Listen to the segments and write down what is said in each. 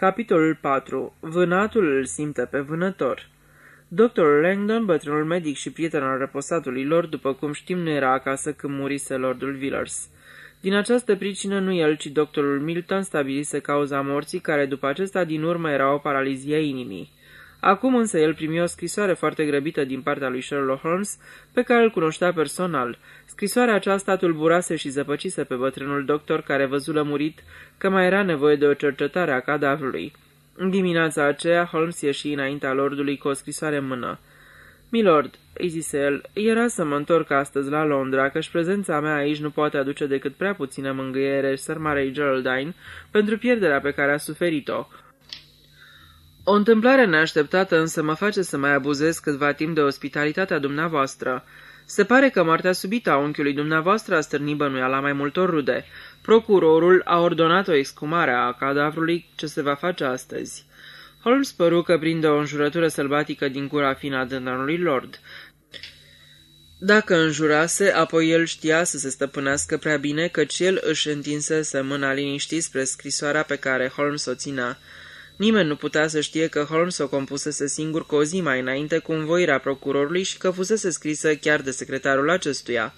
Capitolul 4. Vânatul îl simte pe vânător. Doctorul Langdon, bătrânul medic și prieten al răposatului lor, după cum știm, nu era acasă când murise Lordul Villars. Din această pricină nu el, ci doctorul Milton stabilise cauza morții, care după acesta din urmă era o paralizie a inimii. Acum însă el primi o scrisoare foarte grăbită din partea lui Sherlock Holmes, pe care îl cunoștea personal. Scrisoarea aceasta tulburase și zăpăcise pe bătrânul doctor care văzu lămurit că mai era nevoie de o cercetare a cadavrului. În dimineața aceea, Holmes ieși înaintea lordului cu o scrisoare în mână. Milord, îi zise el, era să mă întorc astăzi la Londra, căci prezența mea aici nu poate aduce decât prea puțină mângâiere sărmarei Geraldine pentru pierderea pe care a suferit-o. O întâmplare neașteptată însă mă face să mai abuzez câtva timp de ospitalitatea dumneavoastră. Se pare că moartea subită a unchiului dumneavoastră a stârnit bănuiala mai multor rude. Procurorul a ordonat o excumare a cadavrului ce se va face astăzi. Holmes păru că prinde o înjurătură sălbatică din cura fină a dânărului lord. Dacă înjurase, apoi el știa să se stăpânească prea bine, căci el își întinsese mâna liniștit spre scrisoarea pe care Holmes o ținea. Nimeni nu putea să știe că Holmes o compusese singur cu o zi mai înainte cu învoirea procurorului și că fusese scrisă chiar de secretarul acestuia.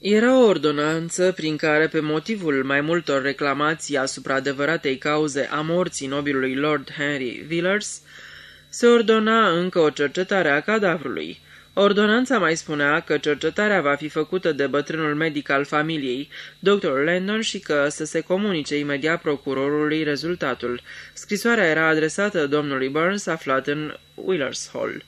Era o ordonanță prin care, pe motivul mai multor reclamații asupra adevăratei cauze a morții nobilului Lord Henry Villars, se ordona încă o cercetare a cadavrului. Ordonanța mai spunea că cercetarea va fi făcută de bătrânul medic al familiei, dr. Landon, și că să se comunice imediat procurorului rezultatul. Scrisoarea era adresată domnului Burns, aflat în Willers Hall.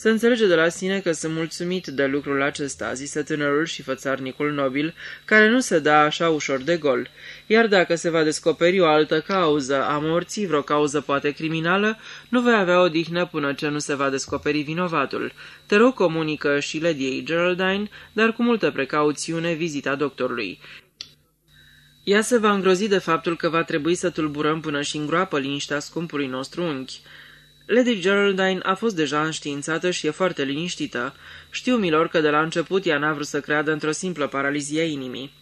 Se înțelege de la sine că sunt mulțumit de lucrul acesta, zise tânărul și fățarnicul nobil, care nu se da așa ușor de gol. Iar dacă se va descoperi o altă cauză a morții, vreo cauză poate criminală, nu vei avea odihnă până ce nu se va descoperi vinovatul. Te rog comunică și Lady Geraldine, dar cu multă precauțiune, vizita doctorului. Ea se va îngrozi de faptul că va trebui să tulburăm până și îngroapă liniștea scumpului nostru unchi. Lady Geraldine a fost deja înștiințată și e foarte liniștită. Știu, milor, că de la început ea n-a vrut să creadă într-o simplă paralizie a inimii.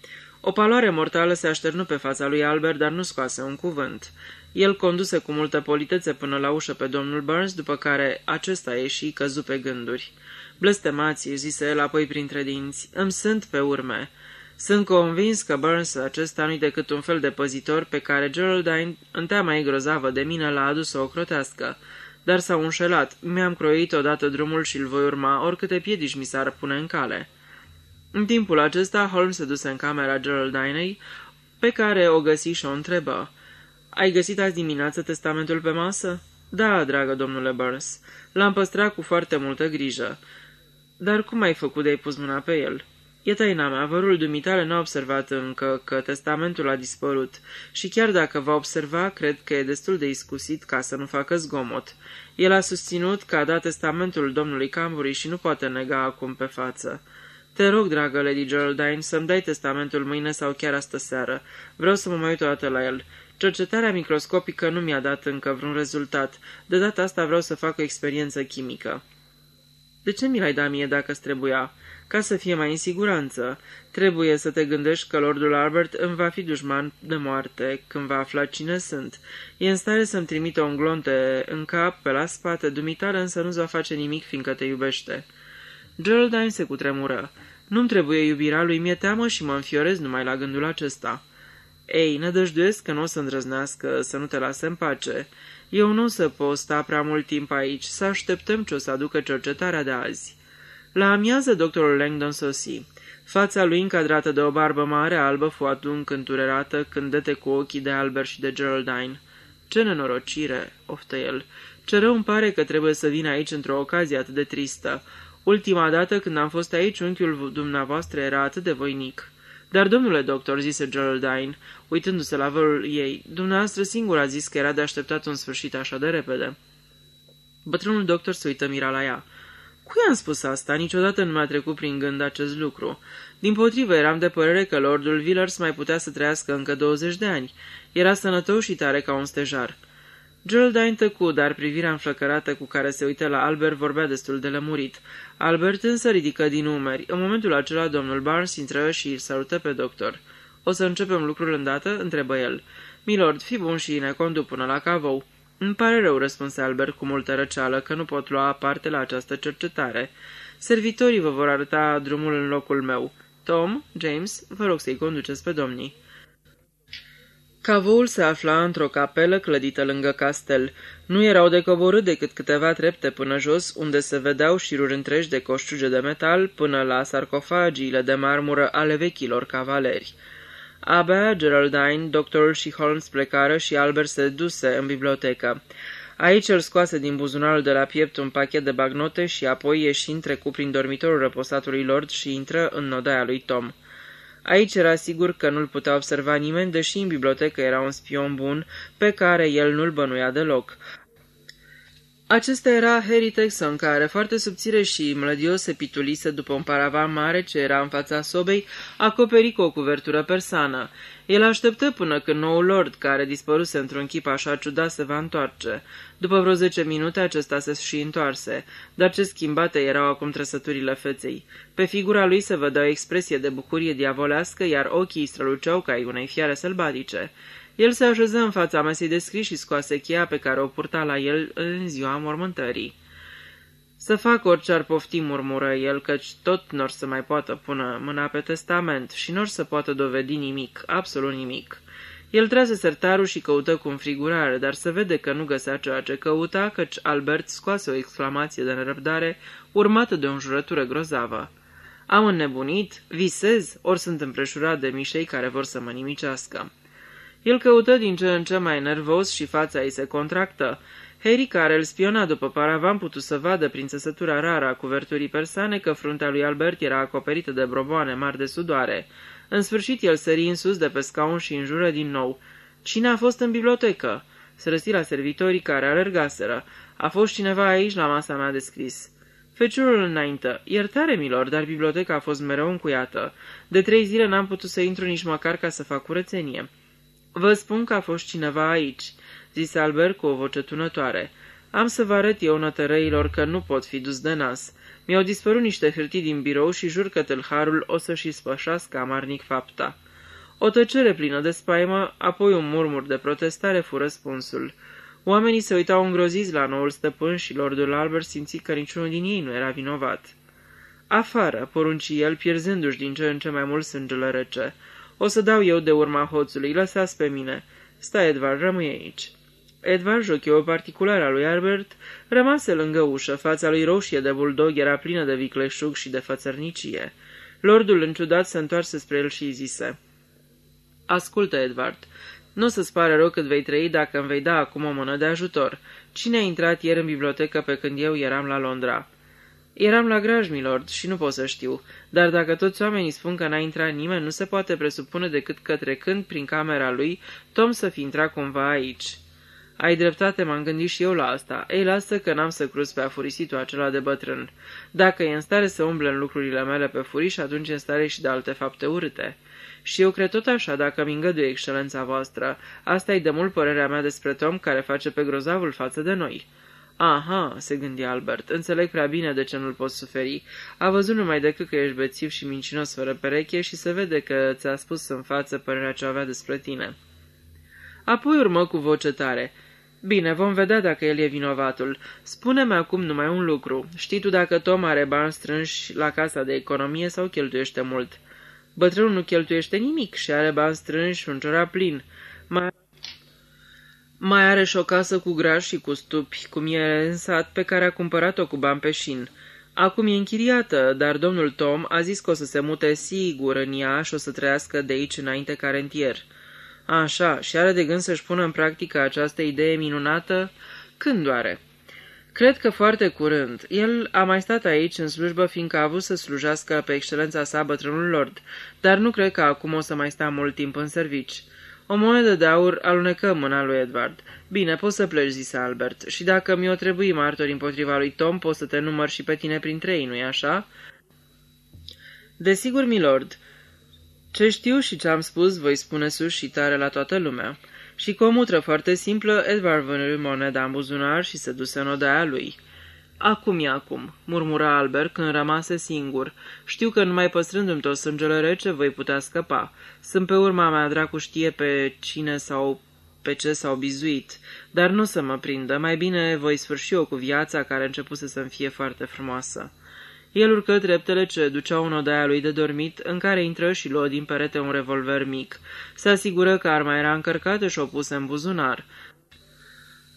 O paloare mortală se așternu pe fața lui Albert, dar nu scoase un cuvânt. El conduse cu multă politețe până la ușă pe domnul Burns, după care acesta ieși căzu pe gânduri. Blestemații, zise el apoi printre dinți, îmi sunt pe urme. Sunt convins că Burns acesta nu-i decât un fel de păzitor pe care Geraldine, în teama ei grozavă de mine, l-a adus să o crotească dar s-au înșelat. Mi-am croit odată drumul și îl voi urma, oricâte piedici mi s-ar pune în cale. În timpul acesta, Holmes se duse în camera Geraldinei, pe care o găsi și o întrebă. Ai găsit azi dimineață testamentul pe masă?" Da, dragă domnule Burns. L-am păstrat cu foarte multă grijă. Dar cum ai făcut de-ai pus mâna pe el?" E taina mea, vărul dumitale n-a observat încă că testamentul a dispărut și chiar dacă va observa, cred că e destul de iscusit ca să nu facă zgomot. El a susținut că a dat testamentul domnului Cambury și nu poate nega acum pe față. Te rog, dragă Lady Geraldine, să-mi dai testamentul mâine sau chiar astă seară. Vreau să mă mai uit o dată la el. Cercetarea microscopică nu mi-a dat încă vreun rezultat. De data asta vreau să fac o experiență chimică. De ce mi l-ai dat mie dacă-ți trebuia?" Ca să fie mai în siguranță, trebuie să te gândești că Lordul Albert îmi va fi dușman de moarte când va afla cine sunt. E în stare să-mi trimită un glonte în cap, pe la spate, dumitare însă nu-ți va face nimic fiindcă te iubește. Geraldine se cutremură. Nu-mi trebuie iubirea lui, mi-e teamă și mă înfiorez numai la gândul acesta. Ei, nădăjduiesc că nu o să îndrăznească să nu te lase în pace. Eu nu o să pot sta prea mult timp aici, să așteptăm ce o să aducă cercetarea de azi. La amiază, doctorul Langdon sosi. Fața lui încadrată de o barbă mare albă fu adunc înturerată când dete cu ochii de Albert și de Geraldine. Ce nenorocire, oftă el. Ce rău îmi pare că trebuie să vin aici într-o ocazie atât de tristă. Ultima dată când am fost aici, unchiul dumneavoastră era atât de voinic. Dar, domnule doctor, zise Geraldine, uitându-se la vărul ei, dumneavoastră singur a zis că era de așteptat un sfârșit așa de repede. Bătrânul doctor se uită mira la ea. Cui am spus asta? Niciodată nu mi-a trecut prin gând acest lucru. Din potrivă, eram de părere că Lordul Villars mai putea să trăiască încă 20 de ani. Era sănătos și tare ca un stejar. Geraldine tăcu, dar privirea înflăcărată cu care se uită la Albert vorbea destul de lămurit. Albert însă ridică din umeri. În momentul acela, domnul Barnes intră și îl salută pe doctor. O să începem lucrul îndată?" întrebă el. Milord, fi bun și ne condu până la cavou." Îmi pare rău," răspunse Albert cu multă răceală, că nu pot lua parte la această cercetare. Servitorii vă vor arăta drumul în locul meu. Tom, James, vă rog să-i conduceți pe domnii." Cavoul se afla într-o capelă clădită lângă castel. Nu erau de coborât decât câteva trepte până jos, unde se vedeau șiruri întregi de coșciuge de metal până la sarcofagiile de marmură ale vechilor cavaleri. Abia Geraldine, doctorul și Holmes plecară și Albert se duse în bibliotecă. Aici îl scoase din buzunarul de la piept un pachet de bagnote și apoi ieși trecu prin dormitorul răposatului Lord și intră în nodaia lui Tom. Aici era sigur că nu-l putea observa nimeni, deși în bibliotecă era un spion bun, pe care el nu-l bănuia deloc. Acesta era Harry Texon, care, foarte subțire și mlădios, se pitulise după un paravan mare ce era în fața sobei, acoperit cu o cuvertură persană. El așteptă până când noul lord, care dispăruse într-un chip așa ciudat, se va întoarce. După vreo zece minute, acesta se și întoarse, dar ce schimbate erau acum trăsăturile feței. Pe figura lui se vedea o expresie de bucurie diavolească, iar ochii străluceau ca ai unei fiare sălbatice. El se așeză în fața mesei de scris și scoase cheia pe care o purta la el în ziua mormântării. Să fac orice ar pofti, murmură el, căci tot n-or să mai poată pune mâna pe testament și n-or să poată dovedi nimic, absolut nimic. El trase sertarul și căută cu înfrigurare, dar se vede că nu găsea ceea ce căuta, căci Albert scoase o exclamație de nerăbdare, urmată de o înjurătură grozavă. Am înnebunit? Visez? Ori sunt împrejurat de mișei care vor să mă nimicească. El căută din ce în ce mai nervos și fața ei se contractă. Harry, care îl spiona după paravan, putu să vadă prin țesătura rară a cuverturii persane că fruntea lui Albert era acoperită de broboane mari de sudoare. În sfârșit, el sări în sus de pe scaun și înjură din nou. Cine a fost în bibliotecă?" Se răsti la servitorii care alergaseră. A fost cineva aici la masa mea de scris." Feciorul înainte. Iertare, milor, dar biblioteca a fost mereu încuiată. De trei zile n-am putut să intru nici măcar ca să fac curățenie." Vă spun că a fost cineva aici," zise Albert cu o voce tunătoare. Am să vă arăt eu nătărăilor că nu pot fi dus de nas. Mi-au dispărut niște hârtii din birou și jur că tâlharul o să-și spășească amarnic fapta. O tăcere plină de spaimă, apoi un murmur de protestare fu răspunsul. Oamenii se uitau îngroziți la noul stăpân și lordul Albert simți că niciunul din ei nu era vinovat. Afară, porunci el, pierzându-și din ce în ce mai mult sângele rece. O să dau eu de urma hoțului, lăsați pe mine. Stai, Edvard, rămâi aici." Edvard, jocheul particular al lui Albert, rămase lângă ușă, fața lui roșie de buldog era plină de vicleșug și de fățărnicie. Lordul înciudat se întoarse spre el și îi zise, Ascultă, Edward, nu o să-ți pare rău cât vei trăi dacă îmi vei da acum o mână de ajutor. Cine a intrat ieri în bibliotecă pe când eu eram la Londra?" Eram la graj, milord, și nu pot să știu, dar dacă toți oamenii spun că n-a intrat nimeni, nu se poate presupune decât că trecând prin camera lui, Tom să fi intrat cumva aici." Ai dreptate, m-am gândit și eu la asta. Ei, lasă că n-am să cruz pe afurisitul acela de bătrân. Dacă e în stare să umble în lucrurile mele pe furiș, atunci e în stare și de alte fapte urâte. Și eu cred tot așa, dacă mi îngăduie excelența voastră. Asta e de mult părerea mea despre Tom, care face pe grozavul față de noi. Aha, se gândi Albert, înțeleg prea bine de ce nu-l pot suferi. A văzut numai decât că ești bețiv și mincinos fără pereche și se vede că ți-a spus în față părerea ce avea despre tine. Apoi urmă cu voce tare. Bine, vom vedea dacă el e vinovatul. Spune-mi acum numai un lucru. Știi tu dacă Tom are bani strânși la casa de economie sau cheltuiește mult? Bătrânul nu cheltuiește nimic și are bani strânși și un ciorap plin. Mai mai are și o casă cu graș și cu stupi, cum e în sat, pe care a cumpărat-o cu bani pe șin. Acum e închiriată, dar domnul Tom a zis că o să se mute sigur în ea și o să trăiască de aici înainte ca rentier. Așa, și are de gând să-și pună în practică această idee minunată? Când doare? Cred că foarte curând. El a mai stat aici în slujbă fiindcă a avut să slujească pe excelența sa bătrânul lord, dar nu cred că acum o să mai sta mult timp în servici. O monedă de aur alunecă mâna lui Edward. Bine, poți să pleci, zise Albert, și dacă mi-o trebuie martori împotriva lui Tom, poți să te număr și pe tine printre ei, nu-i așa? Desigur, milord. Ce știu și ce am spus, voi spune sus și tare la toată lumea. Și cu o mutră foarte simplă, Edward vână moneda în buzunar și se duse în odaia lui. Acum e acum, murmura Albert când rămase singur. Știu că numai păstrându-mi tot sângele rece voi putea scăpa. Sunt pe urma mea, dracu știe pe cine sau pe ce s-au bizuit, dar nu să mă prindă, mai bine voi sfârși eu cu viața care începuse să-mi fie foarte frumoasă. El urcă treptele ce duceau în odaia lui de dormit, în care intră și luă din perete un revolver mic. Se asigură că arma era încărcată și o puse în buzunar.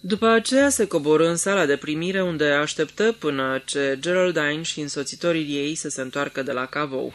După aceea se coboră în sala de primire unde așteptă până ce Geraldine și însoțitorii ei să se întoarcă de la cavou.